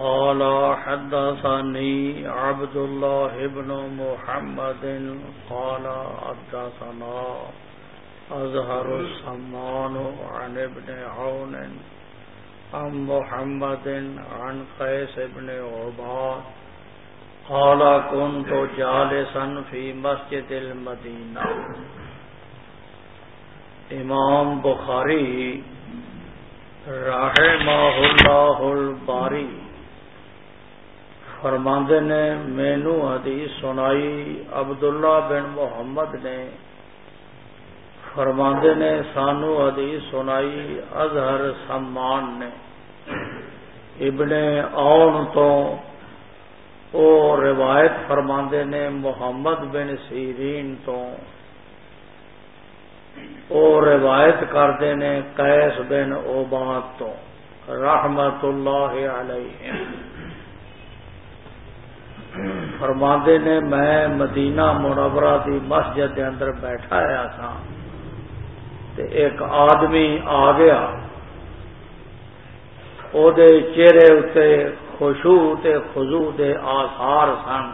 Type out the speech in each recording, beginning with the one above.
قال حدثني عبد الله بن محمد قال حدثنا أزهر السمان عن ابن عون عن محمد عن قيس بن عباد قال كنت جالسا في مسجد المدينة. امام بخاری رحمہ اللہ الباری فرماندے نے مینو حدیث سنائی، عبداللہ بن محمد نے فرماندے نے سانو حدیث سنائی، اظہر سمان نے۔ ابن اون تو او روایت فرماندے نے، محمد بن سیرین تو او روایت کرتے نے کیس بن اوباد تو۔ رحمت اللہ علیہ۔ فرماندے نے، میں مدینہ منورہ دی مسجد کے اندر بیٹھا آیا تھا۔ تے ایک آدمی آ گیا۔ او دے چہرے اتنے خوشو تے خزو دے آثار سن۔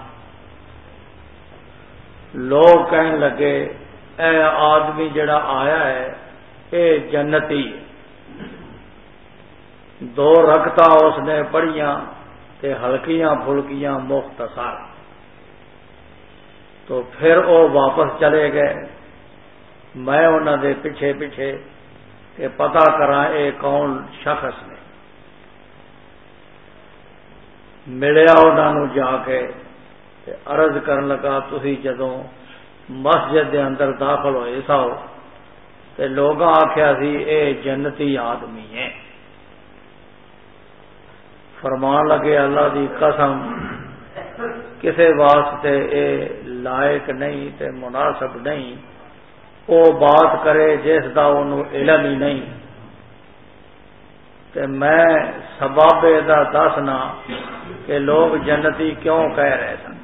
لوگ کہن لگے، اے آدمی جڑا آیا ہے، اے جنتی۔ دو رکھتا اس نے پڑھیاں تے ہلکیاں پھلکیاں مختصر۔ تو پھر وہ واپس چلے گئے۔ میں انہوں دے پیچھے پیچھے کہ پتا کرا اے کون شخص نے۔ ملیا انہوں جا کے عرض کرن لگا تھی جدوں مسجد دے اندر داخل ہوئے ساؤ تے لوگ آخیا سی اے جنتی آدمی ہے۔ فرمان لگے اللہ دی قسم کسے واسطے اے لائق نہیں تے مناسب نہیں، او بات کرے جس کا انہوں علم ہی نہیں۔ تے میں سباب دا دسنا کہ لوگ جنتی کیوں کہہ رہے سن۔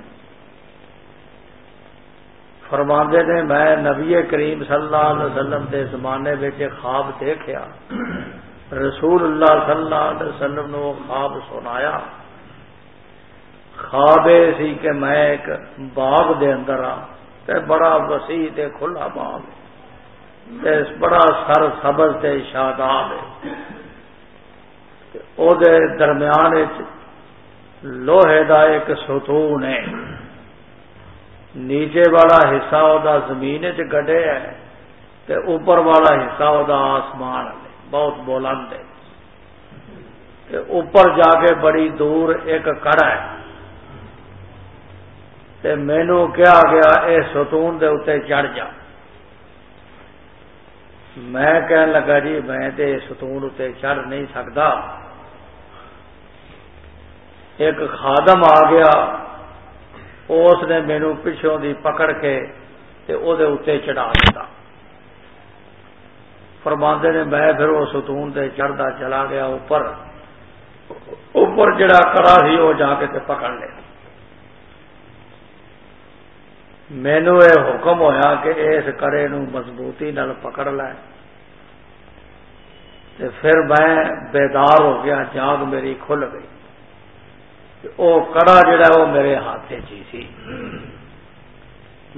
فرماندے نے، میں نبی کریم صلی اللہ علیہ وسلم کے زمانے میں خواب دیکھا رسول اللہ صلی اللہ علیہ وسلم نے وہ خواب سنایا۔ خواب سی کہ میں ایک باغ دے اندر آ تے بڑا وسیع تے کھلا باغ تے بڑا سر سبز تے شاداب ہے او دے درمیان لوہے دا ایک ستون ہے نیچے والا حصہ وہ زمین چ گڈے ہے تے اوپر والا حصہ وہ آسمان ہے بہت بلند ہے تے اوپر جا کے بڑی دور ایک کڑا ہے تے مینو کیا گیا اے ستون دے اتنے چڑھ جا۔ میں کہن لگا جی میں تے ستون اتنے چڑھ نہیں سکتا ایک خادم آ گیا، اس نے مینو پچھوں دی پکڑ کے تے او دے اتنے چڑھا دیا فرماندے نے میں پھر وہ ستون تے چڑھتا چلا گیا اوپر۔ اوپر جڑا کرا سی وہ جا کے تے پکڑ لیا مینو یہ حکم ہویا کہ اس کرے نو مضبوطی نال پکڑ لائے تے پھر میں بیدار ہو گیا جاگ میری کھل گئی وہ کڑا جڑا وہ میرے ہاتھ چی سی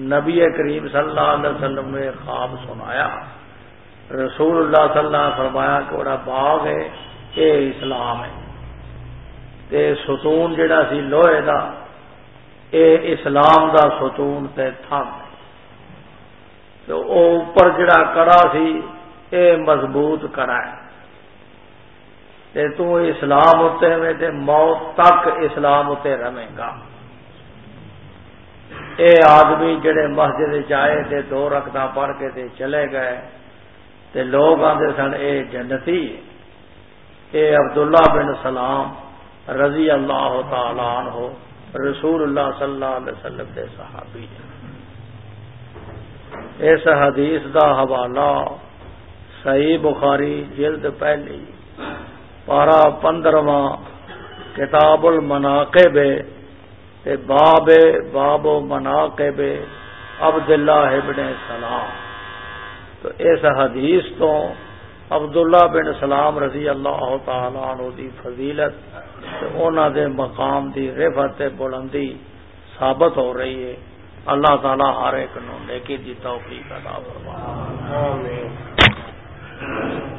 نبی کریم صلی اللہ علیہ وسلم نے خواب سنایا رسول اللہ صلی اللہ علیہ فرمایا کہ بڑا باغ ہے یہ اسلام ہے تے ستون جڑا سی لوہے دا اے اسلام دا ستون تے تھم تو او اوپر جڑا کڑا سی، اے مضبوط کڑا ہے۔ تے تو اسلام اتنے میں تے موت تک اسلام اتنے رہے گا۔ اے آدمی جڑے مسجد چائے تے دو رکھتا پڑھ کے تے چلے گئے، تے لوگ آتے سن اے جنتی اے عبداللہ بن سلام رضی اللہ تعالی عنہ۔ رسول اللہ صلی اللہ علیہ وسلم دے صحابی نے اس حدیث دا حوالہ صحیح بخاری جلد پہلی پارا پندرواں کتاب المناقب، تے باب باب و مناقب عبد اللہ ابن سلام۔ تو اس حدیث تو عبداللہ بن سلام رضی اللہ تعالی عنہ دی فضیلت انہوں دے مقام دی رفت بلندی ثابت ہو رہی ہے۔ اللہ تعالی ہر ایک نو نیکی دی توفیق عطا فرمائے۔ آمین۔